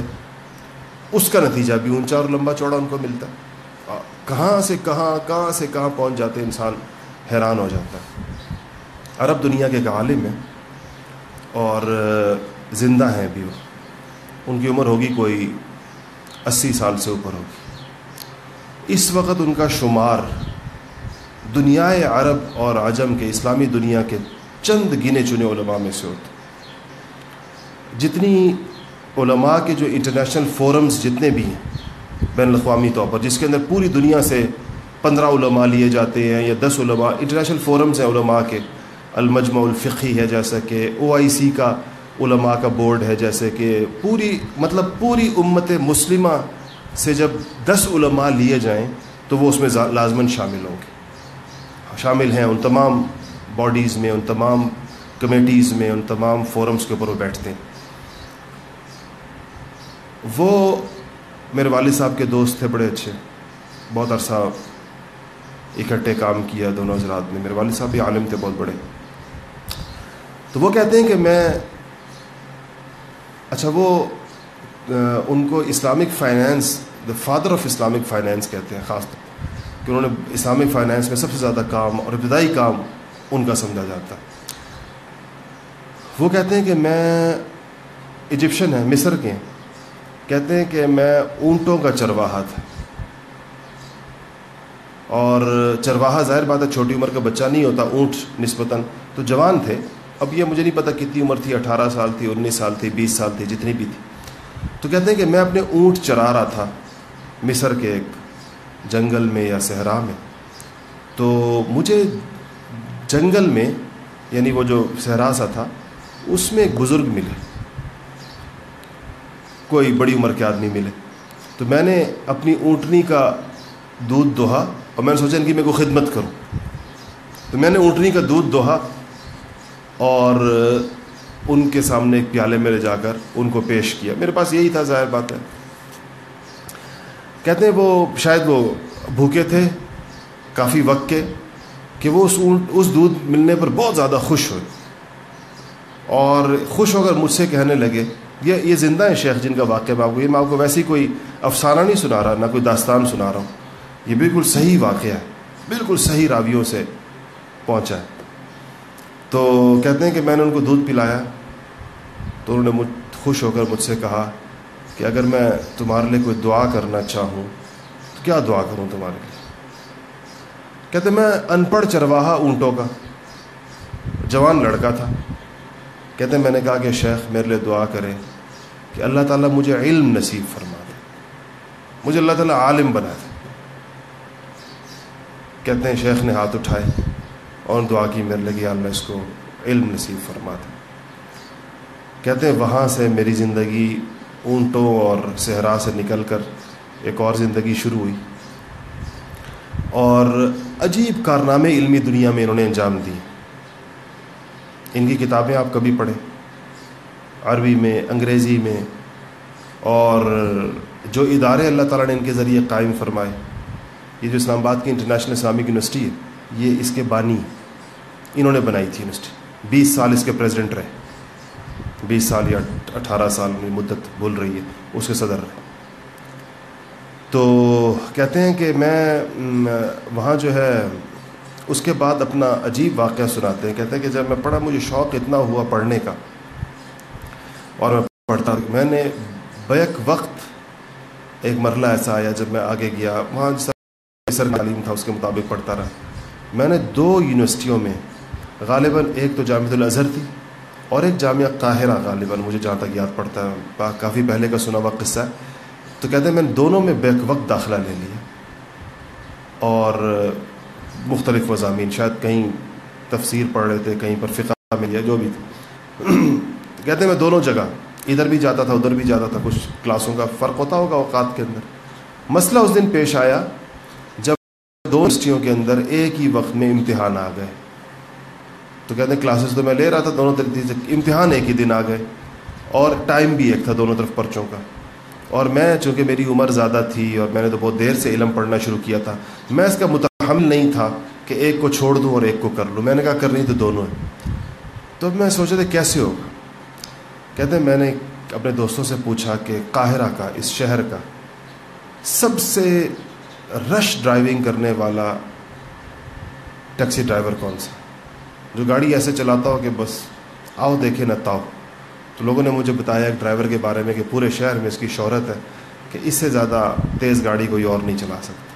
اس کا نتیجہ بھی اونچا اور لمبا چوڑا ان کو ملتا ہے۔ کہاں سے کہاں کہاں سے کہاں پہنچ جاتے انسان حیران ہو جاتا ہے۔ عرب دنیا کے ایک عالم ہیں اور زندہ ہیں بھی وہ۔ ان کی عمر ہوگی کوئی اسی سال سے اوپر ہوگی۔ اس وقت ان کا شمار دنیا عرب اور عجم کے اسلامی دنیا کے چند گنے چنے علماء میں سے ہوتے جتنی علماء کے جو انٹرنیشنل فورمز جتنے بھی ہیں بین الاقوامی طور پر، جس کے اندر پوری دنیا سے پندرہ علماء لیے جاتے ہیں یا دس علماء انٹرنیشنل فورمز ہیں علماء کے۔ المجمع الفقی ہے جیسا کہ او آئی سی کا علماء کا بورڈ ہے جیسے کہ۔ پوری مطلب پوری امت مسلمہ سے جب دس علماء لیے جائیں، تو وہ اس میں لازماً شامل ہوں گے۔ شامل ہیں ان تمام باڈیز میں، ان تمام کمیٹیز میں، ان تمام فورمز کے اوپر وہ بیٹھتے ہیں۔ وہ میرے والد صاحب کے دوست تھے، بڑے اچھے۔ بہت عرصہ اکٹھے کام کیا دونوں حضرات نے۔ میرے والد صاحب بھی عالم تھے، بہت بڑے۔ تو وہ کہتے ہیں کہ میں اچھا وہ ان کو Islamic finance the father of Islamic finance کہتے ہیں، خاص طور۔ کہ انہوں نے اسلامک فائنینس میں سب سے زیادہ کام اور ابتدائی کام ان کا سمجھا جاتا۔ وہ کہتے ہیں کہ میں ایجپشن ہیں، مصر کے ہیں۔ کہتے ہیں کہ میں اونٹوں کا چرواہا تھا۔ اور چرواہا ظاہر بات ہے چھوٹی عمر کا بچہ نہیں ہوتا، اونٹ نسبتاً۔ تو جوان تھے، اب یہ مجھے نہیں پتہ کتنی عمر تھی، اٹھارہ سال تھی، انیس سال تھی، بیس سال تھی، جتنی بھی تھی۔ تو کہتے ہیں کہ میں اپنے اونٹ چرا رہا تھا مصر کے ایک جنگل میں یا صحرا میں۔ تو مجھے جنگل میں یعنی وہ جو صحرا سا تھا، اس میں ایک بزرگ ملے کوئی بڑی عمر کے آدمی ملے۔ تو میں نے اپنی اونٹنی کا دودھ دوہا اور میں نے سوچا ان کی میں کو خدمت کروں۔ تو میں نے اونٹنی کا دودھ دوہا اور ان کے سامنے ایک پیالے میں لے جا کر ان کو پیش کیا۔ میرے پاس یہی تھا، ظاہر بات ہے۔ کہتے ہیں وہ شاید وہ بھوکے تھے، کافی وقت کے، کہ وہ اس اونٹ، اس دودھ ملنے پر بہت زیادہ خوش ہوئے۔ اور خوش ہو کر مجھ سے کہنے لگے یہ یہ زندہ ہیں شیخ جن کا واقعہ میں آپ کو یہ میں آپ کو ویسی کوئی افسانہ نہیں سنا رہا، نہ کوئی داستان سنا رہا ہوں۔ یہ بالکل صحیح واقعہ ہے، بالکل صحیح راویوں سے پہنچا ہے۔ تو کہتے ہیں کہ میں نے ان کو دودھ پلایا، تو انہوں نے مجھ خوش ہو کر مجھ سے کہا کہ اگر میں تمہارے لیے کوئی دعا کرنا چاہوں، تو کیا دعا کروں تمہارے لیے؟ کہتے میں ان پڑھ چرواہا اونٹوں کا، جوان لڑکا تھا۔ کہتے ہیں، میں نے کہا کہ شیخ میرے لیے دعا کرے کہ اللہ تعالیٰ مجھے علم نصیب فرما دے، مجھے اللہ تعالیٰ عالم بنا دے۔ کہتے ہیں، شیخ نے ہاتھ اٹھائے اور دعا کی، میرے لگی اللہ اس کو علم نصیب فرما دے۔ کہتے ہیں، وہاں سے میری زندگی اونٹوں اور صحرا سے نکل کر ایک اور زندگی شروع ہوئی۔ اور عجیب کارنامے علمی دنیا میں انہوں نے انجام دی۔ ان کی کتابیں آپ کبھی پڑھیں۔ عربی میں، انگریزی میں، اور جو ادارے اللہ تعالیٰ نے ان کے ذریعے قائم فرمائے۔ یہ جو اسلام آباد کی انٹرنیشنل اسلامک یونیورسٹی ہے، یہ اس کے بانی انہوں نے بنائی تھی یونیورسٹی۔ بیس سال اس کے پریزیڈنٹ رہے۔ بیس سال یا اٹھارہ سال میں مدت بول رہی ہے، اس کے صدر رہے۔ تو کہتے ہیں کہ میں وہاں جو ہے اس کے بعد اپنا عجیب واقعہ سناتے ہیں، کہتے ہیں کہ جب میں پڑھا، مجھے شوق اتنا ہوا پڑھنے کا۔ اور میں پڑھتا، میں نے بیک وقت ایک مرحلہ ایسا آیا جب میں آگے گیا۔ وہاں سر تعلیم تھا، اس کے مطابق پڑھتا رہا۔ میں نے دو یونیورسٹیوں میں، غالباً ایک تو جامعۃ الازہر تھی اور ایک جامعہ قاہرہ، غالباً مجھے جہاں تک یاد پڑتا ہے۔ کافی پہلے کا سنا ہوا قصہ ہے۔ تو کہتے ہیں میں نے دونوں میں بیک وقت داخلہ لے لیا۔ اور مختلف مضامین شاید کہیں تفسیر پڑھ رہے تھے، کہیں پر فقہ میں لیا جو بھی تھا کہتے ہیں میں دونوں جگہ، ادھر بھی جاتا تھا، ادھر بھی جاتا تھا، کچھ کلاسوں کا فرق ہوتا ہوگا اوقات کے اندر۔ مسئلہ اس دن پیش آیا جب دو یونیورسٹیوں کے اندر ایک ہی وقت میں امتحان آ گئے۔ تو کہتے ہیں کلاسز تو میں لے رہا تھا، دونوں طریقے سے امتحان ایک ہی دن آ گئے۔ اور ٹائم بھی ایک تھا دونوں طرف پرچوں کا۔ اور میں چونکہ میری عمر زیادہ تھی اور میں نے تو بہت دیر سے علم پڑھنا شروع کیا تھا، میں اس کا متحمل نہیں تھا کہ ایک کو چھوڑ دوں اور ایک کو کر لوں۔ میں نے کہا کر رہی تو دونوں ہیں۔ تو میں سوچا تھا کیسے ہوگا؟ کہتے ہیں میں نے اپنے دوستوں سے پوچھا کہ قاہرہ کا، اس شہر کا سب سے رش ڈرائیونگ کرنے والا ٹیکسی ڈرائیور کون سا؟ جو گاڑی ایسے چلاتا ہو کہ بس آؤ دیکھے نہ تاؤ۔ تو لوگوں نے مجھے بتایا ایک ڈرائیور کے بارے میں کہ پورے شہر میں اس کی شہرت ہے کہ اس سے زیادہ تیز گاڑی کوئی اور نہیں چلا سکتا۔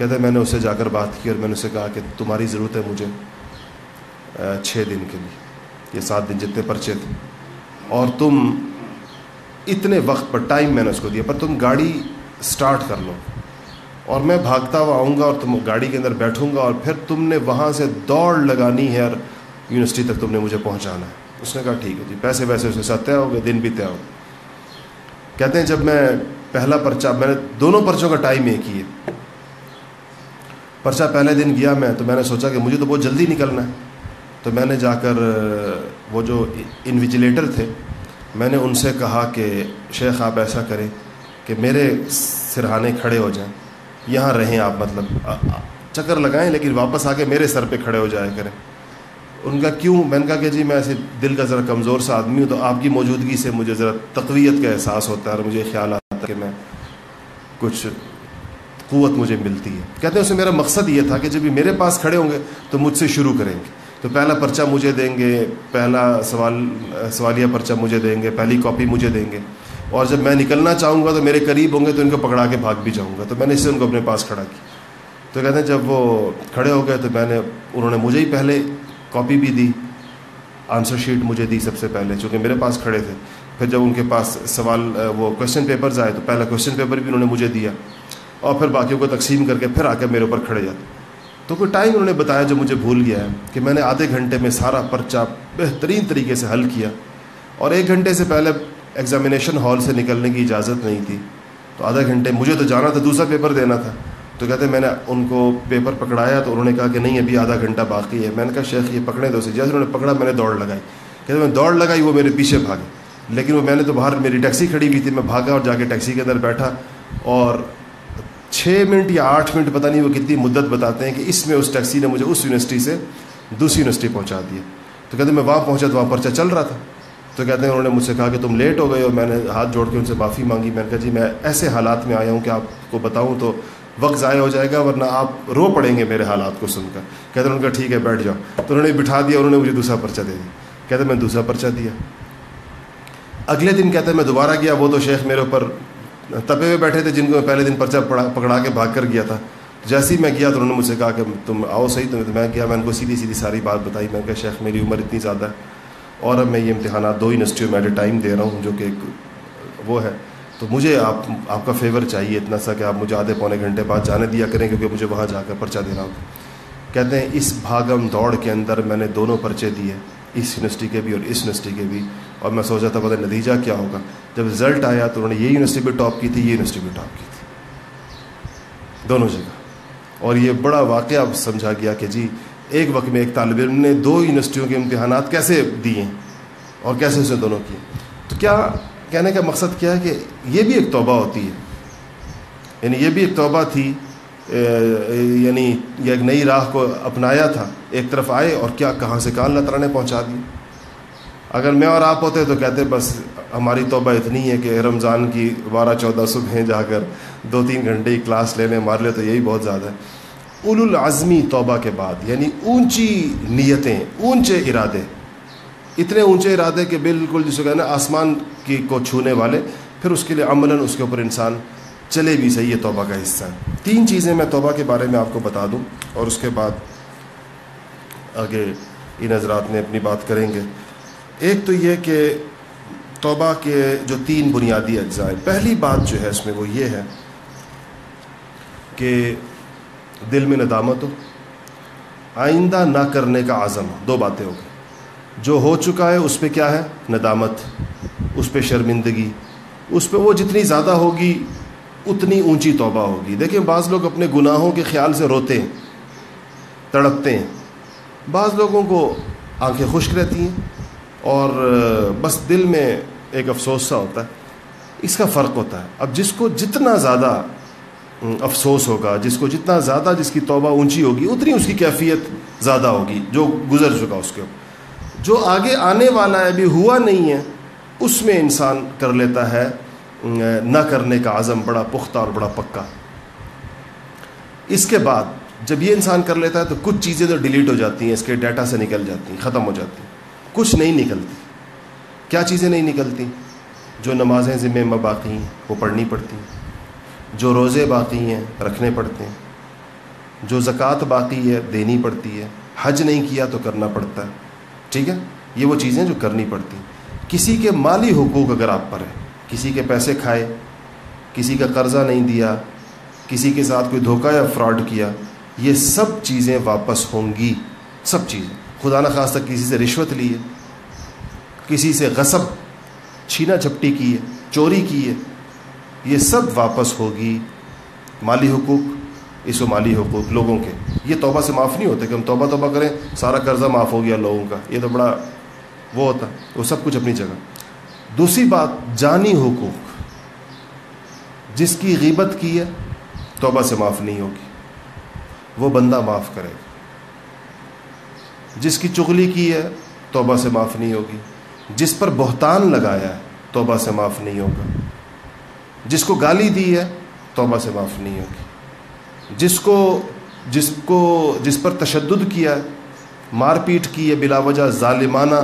کہتے ہیں میں نے اس سے جا کر بات کی اور میں نے اسے کہا کہ تمہاری ضرورت ہے مجھے چھ دن کے لیے، یہ سات دن جتنے پرچے تھے۔ اور تم اتنے وقت پر ٹائم میں نے اس کو دیا، پر تم گاڑی سٹارٹ کر لو۔ اور میں بھاگتا ہوا آؤں گا اور تم گاڑی کے اندر بیٹھوں گا اور پھر تم نے وہاں سے دوڑ لگانی ہے اور یونیورسٹی تک تم نے مجھے پہنچانا ہے۔ اس نے کہا ٹھیک ہے جی پیسے ویسے اس کے ساتھ طے ہو گئے، دن بھی طے ہو کہتے ہیں جب میں پہلا پرچہ، میں نے دونوں پرچوں کا ٹائم ایک ہی ہے۔ پرچہ پہلے دن گیا میں، تو میں نے سوچا کہ مجھے تو بہت جلدی نکلنا ہے۔ تو میں نے جا کر، وہ جو انویجلیٹر تھے، میں نے ان سے کہا کہ، شیخ آپ ایسا کریں کہ میرے سرہانے کھڑے ہو جائیں۔ یہاں رہیں آپ مطلب چکر لگائیں، لیکن واپس آ کے میرے سر پہ کھڑے ہو جائے کریں۔ ان کا کیوں؟ میں نے کہا کہ جی میں ایسے دل کا ذرا کمزور سا آدمی ہوں، تو آپ کی موجودگی سے مجھے ذرا تقویت کا احساس ہوتا ہے اور مجھے خیال آتا ہے کہ میں کچھ قوت مجھے ملتی ہے۔ کہتے ہیں اسے میرا مقصد یہ تھا کہ جب یہ میرے پاس کھڑے ہوں گے تو مجھ سے شروع کریں گے۔ تو پہلا پرچہ مجھے دیں گے، پہلا سوال، سوالیہ پرچہ مجھے دیں گے، پہلی کاپی مجھے دیں گے۔ اور جب میں نکلنا چاہوں گا تو میرے قریب ہوں گے تو ان کو پکڑا کے بھاگ بھی جاؤں گا۔ تو میں نے اس سے ان کو اپنے پاس کھڑا کیا۔ تو کہتے ہیں جب وہ کھڑے ہو گئے تو میں نے، انہوں نے مجھے ہی پہلے کاپی بھی دی، آنسر شیٹ مجھے دی سب سے پہلے، چونکہ میرے پاس کھڑے تھے۔ پھر جب ان کے پاس سوال، وہ کوشچن پیپرز آئے تو پہلا کوشچن پیپر بھی انہوں نے مجھے دیا۔ اور پھر باقیوں کو تقسیم کر کے پھر آ کے میرے اوپر کھڑے جاتے۔ تو کوئی ٹائم انہوں نے بتایا جو مجھے بھول گیا ہے کہ میں نے آدھے گھنٹے میں سارا پرچہ بہترین طریقے سے حل کیا اور ایک گھنٹے سے پہلے ایگزامینیشن ہال سے نکلنے کی اجازت نہیں تھی۔ تو آدھے گھنٹے مجھے تو جانا تھا، دوسرا پیپر دینا تھا۔ تو کہتے ہیں میں نے ان کو پیپر پکڑایا تو انہوں نے کہا کہ نہیں، ابھی آدھا گھنٹہ باقی ہے۔ میں نے کہا، شیخ، یہ پکڑے تو جیسے انہوں نے پکڑا، میں نے دوڑ لگائی۔ کہتے میں دوڑ لگائی، وہ میرے پیچھے بھاگے۔ لیکن وہ میں نے تو باہر، میری ٹیکسی کھڑی ہوئی تھی، میں بھاگا اور جا کے ٹیکسی کے اندر بیٹھا اور چھ منٹ یا آٹھ منٹ پتہ نہیں وہ کتنی مدت بتاتے ہیں کہ اس میں اس ٹیکسی نے مجھے اس یونیورسٹی سے دوسری یونیورسٹی پہنچا دیا تو کہتے ہیں میں وہاں پہنچا تو وہاں پرچہ چل رہا تھا۔ تو کہتے ہیں انہوں نے مجھ سے کہا کہ تم لیٹ ہو گئے اور میں نے ہاتھ جوڑ کے ان سے معافی مانگی۔ میں نے کہا جی میں ایسے حالات میں آیا ہوں کہ آپ کو بتاؤں تو وقت ضائع ہو جائے گا ورنہ آپ رو پڑیں گے میرے حالات کو سن کر۔ کہتے ہیں ان کا ٹھیک ہے بیٹھ جاؤ۔ تو انہوں نے بٹھا دیا، انہوں نے مجھے دوسرا پرچہ دے دیا۔ کہتے ہیں میں دوسرا پرچہ دیا۔ اگلے دن کہتے ہیں میں دوبارہ گیا، وہ تو شیخ میرے اوپر تپے ہوئے بیٹھے تھے جن کو میں پہلے دن پرچہ پکڑا کے بھاگ کر گیا تھا۔ جیسے ہی میں گیا تو انہوں نے مجھ سے کہا کہ تم آؤ صحیح تو میں گیا میں ان کو سیدھی سیدھی ساری بات بتائی۔ میں کہا، شیخ، میری عمر اتنی زیادہ ہے۔ اور اب میں یہ امتحانات دو یونیورسٹیوں میں ایٹ اے ٹائم دے رہا ہوں، جو کہ ایک وہ ہے۔ تو مجھے آپ آپ کا فیور چاہیے اتنا سا کہ آپ مجھے آدھے پونے گھنٹے بعد جانے دیا کریں، کیونکہ مجھے وہاں جا کر پرچہ دینا ہوگا کہتے ہیں، اس بھاگم دوڑ کے اندر میں نے دونوں پرچے دیے، اس یونیورسٹی کے بھی اور اس یونیورسٹی کے بھی۔ اور میں سوچا تھا پتہ نتیجہ کیا ہوگا۔ جب رزلٹ آیا تو انہوں نے یہ یونیورسٹی بھی ٹاپ کی تھی، یہ یونیورسٹی بھی ٹاپ کی تھی۔ دونوں جگہ۔ اور یہ بڑا واقعہ سمجھا گیا کہ جی ایک وقت میں ایک طالب علم نے دو یونیورسٹیوں کے امتحانات کیسے دیے اور کیسے اسے دونوں کیے۔ تو کیا کہنے کا مقصد کیا ہے کہ یہ بھی ایک توبہ ہوتی ہے؟ یعنی یہ بھی ایک توبہ تھی یعنی یہ ایک نئی راہ کو اپنایا تھا، ایک طرف آئے اور کیا کہاں سے کہاں اللہ تعالیٰ نے پہنچا دی اگر میں اور آپ ہوتے تو کہتے بس ہماری توبہ اتنی ہے کہ رمضان کی بارہ چودہ صبح جا کر دو تین گھنٹے کی کلاس لینے مار لے تو یہی بہت زیادہ ہے۔ اول العظمی توبہ کے بعد یعنی اونچی نیتیں، اونچے ارادے۔ اتنے اونچے ارادے کہ بالکل جس کو کہنا آسمان کی کو چھونے والے، پھر اس کے لیے عملاً اس کے اوپر انسان چلے بھی صحیح ہے توبہ کا حصہ۔ ہے تین چیزیں میں توبہ کے بارے میں آپ کو بتا دوں اور اس کے بعد آگے ان حضرات میں اپنی بات کریں گے۔ ایک تو یہ کہ توبہ کے جو تین بنیادی اجزاء پہلی بات جو ہے اس میں وہ یہ ہے کہ دل میں ندامت ہو، آئندہ نہ کرنے کا عزم دو باتیں ہو گئی۔ جو ہو چکا ہے، اس پہ کیا ہے؟ ندامت، اس پہ شرمندگی، اس پہ وہ جتنی زیادہ ہوگی، اتنی اونچی توبہ ہوگی۔ دیکھیں، بعض لوگ اپنے گناہوں کے خیال سے روتے ہیں، تڑپتے ہیں۔ بعض لوگوں کو آنکھیں خشک رہتی ہیں اور بس دل میں ایک افسوس سا ہوتا ہے۔ اس کا فرق ہوتا ہے۔ اب جس کو جتنا زیادہ افسوس ہوگا، جس کو جتنا زیادہ جس کی توبہ اونچی ہوگی، اتنی اس کی کیفیت زیادہ ہوگی، جو گزر چکا اس کے اوپر۔ جو آگے آنے والا ہے، ابھی ہوا نہیں ہے، اس میں انسان کر لیتا ہے نہ کرنے کا عزم بڑا پختہ اور بڑا پکا۔ اس کے بعد جب یہ انسان کر لیتا ہے، تو کچھ چیزیں تو ڈیلیٹ ہو جاتی ہیں، اس کے ڈیٹا سے نکل جاتی ہیں، ختم ہو جاتی ہیں۔ کچھ نہیں نکلتی۔ کیا چیزیں نہیں نکلتی؟ جو نمازیں ذمہ میں باقی ہیں، وہ پڑھنی پڑتی ہیں۔ جو روزے باقی ہیں، رکھنے پڑتے ہیں۔ جو زکوٰۃ باقی ہے، دینی پڑتی ہے۔ حج نہیں کیا تو کرنا پڑتا ہے۔ ٹھیک ہے؟ یہ وہ چیزیں جو کرنی پڑتی کسی کے مالی حقوق اگر آپ پر ہے کسی کے پیسے کھائے، کسی کا قرضہ نہیں دیا، کسی کے ساتھ کوئی دھوکہ یا فراڈ کیا، یہ سب چیزیں واپس ہوں گی۔ سب چیزیں۔ خدا نخواستہ کسی سے رشوت لی ہے، کسی سے غصب، چھینا جھپٹی کی ہے، چوری کی ہے، یہ سب واپس ہوگی مالی حقوق، اس و مالی حقوق لوگوں کے۔ یہ توبہ سے معاف نہیں ہوتے کہ ہم توبہ توبہ کریں، سارا قرضہ معاف ہو گیا لوگوں کا۔ یہ تو بڑا وہ ہوتا، وہ سب کچھ اپنی جگہ۔ دوسری بات، جانی حقوق۔ جس کی غیبت کی ہے، توبہ سے معاف نہیں ہوگی۔ وہ بندہ معاف کرے گا۔ جس کی چغلی کی ہے، توبہ سے معاف نہیں ہوگی۔ جس پر بہتان لگایا ہے، توبہ سے معاف نہیں ہوگا۔ جس کو گالی دی ہے، توبہ سے معاف نہیں ہوگی۔ جس کو جس کو، جس پر تشدد کیا ہے، مار پیٹ کی ہے بلا وجہ ظالمانہ،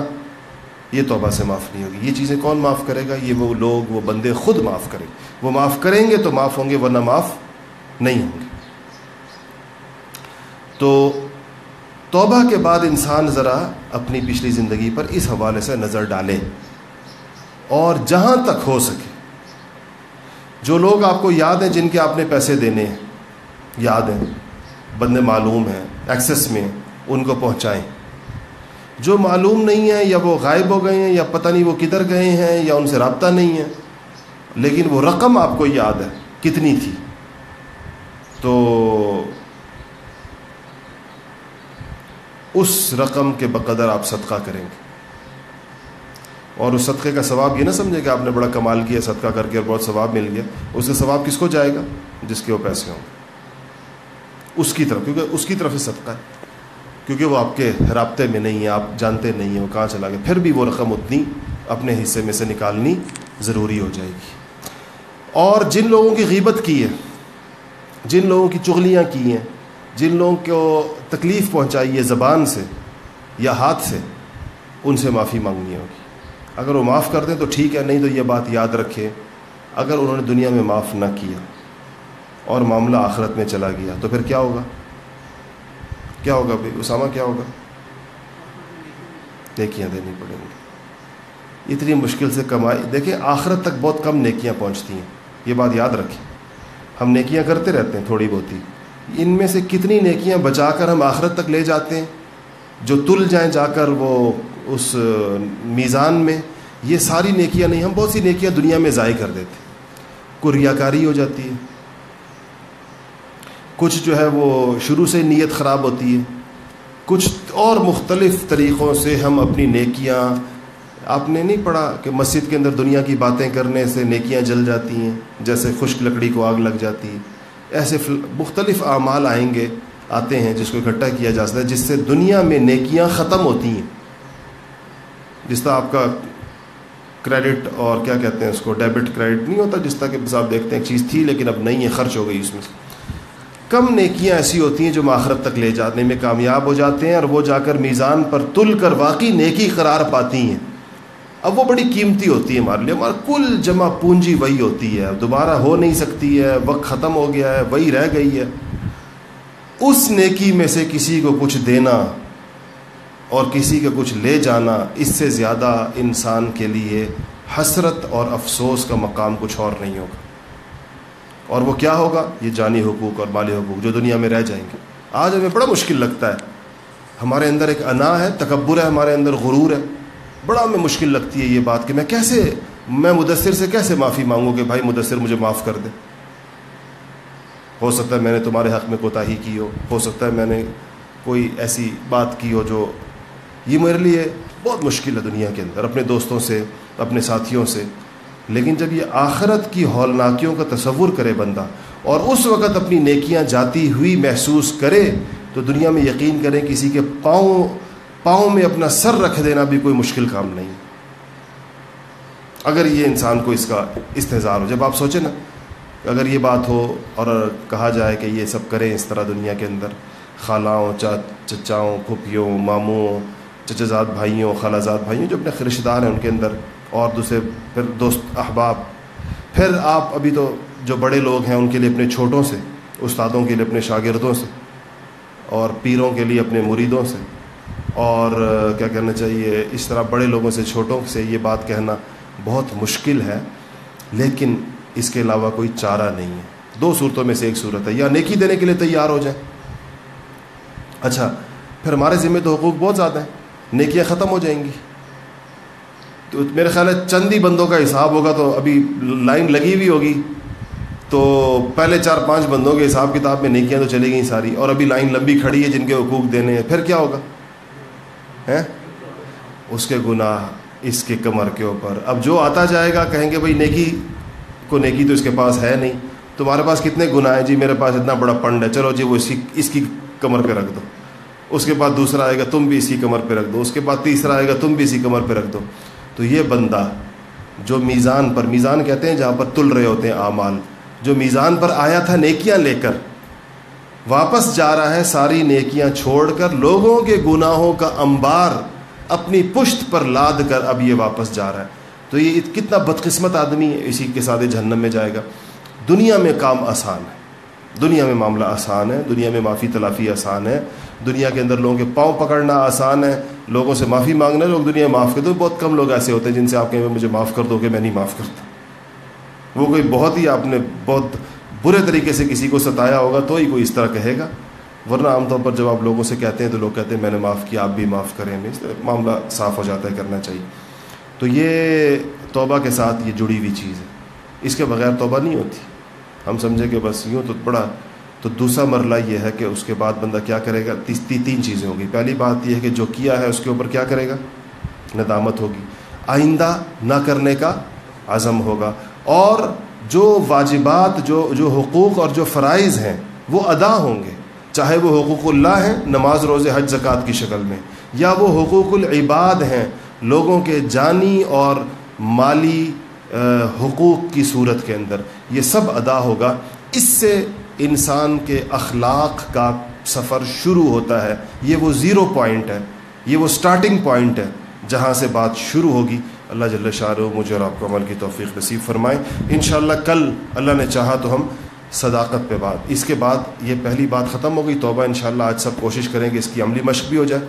یہ توبہ سے معاف نہیں ہوگی۔ یہ چیزیں کون معاف کرے گا؟ یہ وہ لوگ، وہ بندے خود معاف کریں۔ وہ معاف کریں گے تو معاف ہوں گے، ورنہ معاف نہیں ہوں گے۔ تو توبہ کے بعد انسان ذرا اپنی پچھلی زندگی پر اس حوالے سے نظر ڈالے اور جہاں تک ہو سکے، جو لوگ آپ کو یاد ہیں جن کے آپ نے پیسے دینے ہیں یاد ہیں، بندے معلوم ہیں ایکسیس میں ان کو پہنچائیں۔ جو معلوم نہیں ہے یا وہ غائب ہو گئے ہیں یا پتہ نہیں وہ کدھر گئے ہیں یا ان سے رابطہ نہیں ہے، لیکن وہ رقم آپ کو یاد ہے، کتنی تھی؟ تو اس رقم کے بقدر آپ صدقہ کریں گے۔ اور اس صدقے کا ثواب یہ نہ سمجھے کہ آپ نے بڑا کمال کیا، صدقہ کر کے اور بہت ثواب مل گیا۔ اس کا ثواب کس کو جائے گا؟ جس کے وہ پیسے ہوں گے۔ اس کی طرف، کیونکہ اس کی طرف سے صدقہ ہے۔ کیونکہ وہ آپ کے رابطے میں نہیں ہے، آپ جانتے نہیں ہیں، وہ کہاں چلا گیا۔ پھر بھی وہ رقم اتنی اپنے حصے میں سے نکالنی ضروری ہو جائے گی۔ اور جن لوگوں کی غیبت کی ہے، جن لوگوں کی چغلیاں کی ہیں جن لوگوں کو تکلیف پہنچائی ہے زبان سے یا ہاتھ سے، ان سے معافی مانگنی ہوگی۔ اگر وہ معاف کر دیں تو ٹھیک ہے، نہیں تو یہ بات یاد رکھے اگر انہوں نے دنیا میں معاف نہ کیا اور معاملہ آخرت میں چلا گیا تو پھر کیا ہوگا؟ کیا ہوگا بھائی؟ اسامہ کیا ہوگا؟ نیکیاں دینی پڑیں گی۔ اتنی مشکل سے کمائی، دیکھیں آخرت تک بہت کم نیکیاں پہنچتی ہیں، یہ بات یاد رکھیں۔ ہم نیکیاں کرتے رہتے ہیں تھوڑی بہت ہی ان میں سے کتنی نیکیاں بچا کر ہم آخرت تک لے جاتے ہیں؟ جو تل جائیں جا کر وہ اس میزان میں، یہ ساری نیکیاں نہیں، ہم بہت سی نیکیاں دنیا میں ضائع کر دیتے کوئی ریاکاری ہو جاتی ہے۔ کچھ جو ہے وہ شروع سے نیت خراب ہوتی ہے۔ کچھ اور مختلف طریقوں سے ہم اپنی نیکیاں، آپ نے نہیں پڑھا کہ مسجد کے اندر دنیا کی باتیں کرنے سے نیکیاں جل جاتی ہیں؟ جیسے خشک لکڑی کو آگ لگ جاتی ہے۔ ایسے مختلف اعمال آئیں گے، آتے ہیں، جس کو اکٹھا کیا جا سکتا ہے، جس سے دنیا میں نیکیاں ختم ہوتی ہیں۔ جس طرح آپ کا کریڈٹ اور کیا کہتے ہیں اس کو ڈیبٹ کریڈٹ نہیں ہوتا، جس طرح کہ بس آپ دیکھتے ہیں ایک چیز تھی لیکن اب نہیں ہے، خرچ ہو گئی اس میں سے۔ کم نیکیاں ایسی ہوتی ہیں جو مآخرت تک لے جانے میں کامیاب ہو جاتے ہیں اور وہ جا کر میزان پر تل کر واقعی نیکی قرار پاتی ہیں۔ اب وہ بڑی قیمتی ہوتی ہے ہمارے لیے۔ ہمارا کل جمع پونجی وہی ہوتی ہے۔ دوبارہ ہو نہیں سکتی ہے، وقت ختم ہو گیا ہے، وہی رہ گئی ہے۔ اس نیکی میں سے کسی کو کچھ دینا اور کسی کا کچھ لے جانا، اس سے زیادہ انسان کے لیے حسرت اور افسوس کا مقام کچھ اور نہیں ہوگا۔ اور وہ کیا ہوگا؟ یہ جانی حقوق اور مالی حقوق جو دنیا میں رہ جائیں گے۔ آج ہمیں بڑا مشکل لگتا ہے۔ ہمارے اندر ایک انا ہے، تکبر ہے، ہمارے اندر غرور ہے۔ بڑا ہمیں مشکل لگتی ہے یہ بات کہ میں کیسے میں مدثر سے کیسے معافی مانگوں کہ بھائی مدثر مجھے معاف کر دے؟ ہو سکتا ہے میں نے تمہارے حق میں کوتاہی کی ہو ہو سکتا ہے میں نے کوئی ایسی بات کی ہو جو یہ میرے لیے بہت مشکل ہے دنیا کے اندر، اپنے دوستوں سے، اپنے ساتھیوں سے۔ لیکن جب یہ آخرت کی ہولناکیوں کا تصور کرے بندہ اور اس وقت اپنی نیکیاں جاتی ہوئی محسوس کرے، تو دنیا میں یقین کریں کسی کے پاؤں پاؤں میں اپنا سر رکھ دینا بھی کوئی مشکل کام نہیں۔ اگر یہ انسان کو اس کا استحظار ہو، جب آپ سوچیں نا اگر یہ بات ہو اور کہا جائے کہ یہ سب کریں اس طرح دنیا کے اندر، خالاؤں چچاؤں، پھپھیوں، ماموں، چچزاد بھائیوں خالہ زاد بھائیوں جو اپنے رشتہ دار ہیں ان کے اندر، اور دوسرے پھر دوست، احباب۔ پھر آپ ابھی تو جو بڑے لوگ ہیں ان کے لیے اپنے چھوٹوں سے، استادوں کے لیے اپنے شاگردوں سے، اور پیروں کے لیے اپنے مریدوں سے۔ اور کیا کہنا چاہیے، اس طرح بڑے لوگوں سے، چھوٹوں سے یہ بات کہنا بہت مشکل ہے، لیکن اس کے علاوہ کوئی چارہ نہیں ہے۔ دو صورتوں میں سے ایک صورت ہے، یا نیکی دینے کے لیے تیار ہو جائیں اچھا پھر ہمارے ذمہ تو حقوق بہت زیادہ ہیں، نیکیاں ختم ہو جائیں گی۔ تو میرے خیال ہے چند ہی بندوں کا حساب ہوگا تو ابھی لائن لگی ہوئی ہوگی۔ تو پہلے چار پانچ بندوں کے حساب کتاب میں نیکیاں تو چلی گئیں ساری، اور ابھی لائن لمبی کھڑی ہے جن کے حقوق دینے ہیں، پھر کیا ہوگا؟ ہیں اس کے گناہ، اس کے کمر کے اوپر۔ اب جو آتا جائے گا، کہیں گے بھائی نیکی کو نیکی تو اس کے پاس ہے نہیں۔ تمہارے پاس کتنے گناہ ہیں؟ جی میرے پاس اتنا بڑا پنڈ ہے۔ چلو جی وہ اس کی اس کی کمر پہ رکھ دو۔ اس کے بعد دوسرا آئے گا، تم بھی اسی کمر پہ رکھ دو۔ اس کے بعد تیسرا آئے گا، تم بھی اسی کمر پہ رکھ دو۔ تو یہ بندہ جو میزان پر، میزان کہتے ہیں جہاں پر تل رہے ہوتے ہیں اعمال، جو میزان پر آیا تھا نیکیاں لے کر واپس جا رہا ہے ساری نیکیاں چھوڑ کر، لوگوں کے گناہوں کا انبار اپنی پشت پر لاد کر اب یہ واپس جا رہا ہے۔ تو یہ کتنا بدقسمت آدمی ہے، اسی کے ساتھ جہنم میں جائے گا۔ دنیا میں کام آسان ہے۔ دنیا میں معاملہ آسان ہے۔ دنیا میں معافی تلافی آسان ہے۔ دنیا کے اندر لوگوں کے پاؤں پکڑنا آسان ہے۔ لوگوں سے معافی مانگنا، لوگ دنیا میں معاف کر دو۔ بہت کم لوگ ایسے ہوتے ہیں جن سے آپ کہیں، مجھے معاف کر دو کہ میں نہیں معاف کرتا۔ وہ کوئی بہت ہی آپ نے بہت برے طریقے سے کسی کو ستایا ہوگا تو ہی کوئی اس طرح کہے گا۔ ورنہ عام طور پر جب آپ لوگوں سے کہتے ہیں تو لوگ کہتے ہیں میں نے معاف کیا، آپ بھی معاف کریں اس طرح معاملہ صاف ہو جاتا ہے، کرنا چاہیے۔ تو یہ توبہ کے ساتھ یہ جڑی ہوئی چیز ہے۔ اس کے بغیر توبہ نہیں ہوتی۔ ہم سمجھیں کہ بس یوں تو بڑا، تو دوسرا مرلہ یہ ہے کہ اس کے بعد بندہ کیا کرے گا؟ تیس تین چیزیں ہوگی پہلی بات یہ ہے کہ جو کیا ہے اس کے اوپر کیا کرے گا؟ ندامت ہوگی۔ آئندہ نہ کرنے کا عزم ہوگا۔ اور جو واجبات، جو جو حقوق اور جو فرائض ہیں، وہ ادا ہوں گے۔ چاہے وہ حقوق اللہ ہیں، نماز روز حج، زکوٰۃ کی شکل میں، یا وہ حقوق العباد ہیں، لوگوں کے جانی اور مالی حقوق کی صورت کے اندر۔ یہ سب ادا ہوگا۔ اس سے انسان کے اخلاق کا سفر شروع ہوتا ہے۔ یہ وہ زیرو پوائنٹ ہے، یہ وہ سٹارٹنگ پوائنٹ ہے جہاں سے بات شروع ہوگی۔ اللہ جل شاہ مجھے اور آپ کو عمل کی توفیق نصیب فرمائیں انشاءاللہ کل اللہ نے چاہا تو ہم صداقت پہ بات۔ اس کے بعد یہ پہلی بات ختم ہو گئی۔ توبہ انشاءاللہ آج سب کوشش کریں گے اس کی عملی مشق بھی ہو جائے۔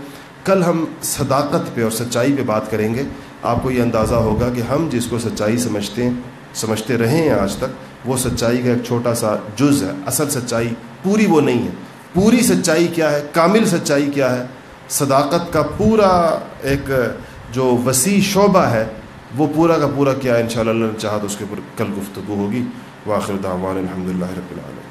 کل ہم صداقت پہ اور سچائی پہ بات کریں گے۔ آپ کو یہ اندازہ ہوگا کہ ہم جس کو سچائی سمجھتے ہیں، سمجھتے رہے ہیں آج تک، وہ سچائی کا ایک چھوٹا سا جز ہے۔ اصل سچائی پوری وہ نہیں ہے۔ پوری سچائی کیا ہے؟ کامل سچائی کیا ہے؟ صداقت کا پورا ایک جو وسیع شعبہ ہے، وہ پورا کا پورا کیا ہے ان شاء اللہ نے چاہا تو اس کے اوپر کل گفتگو ہوگی۔ واخر دعوان الحمد للہ رب العالمین۔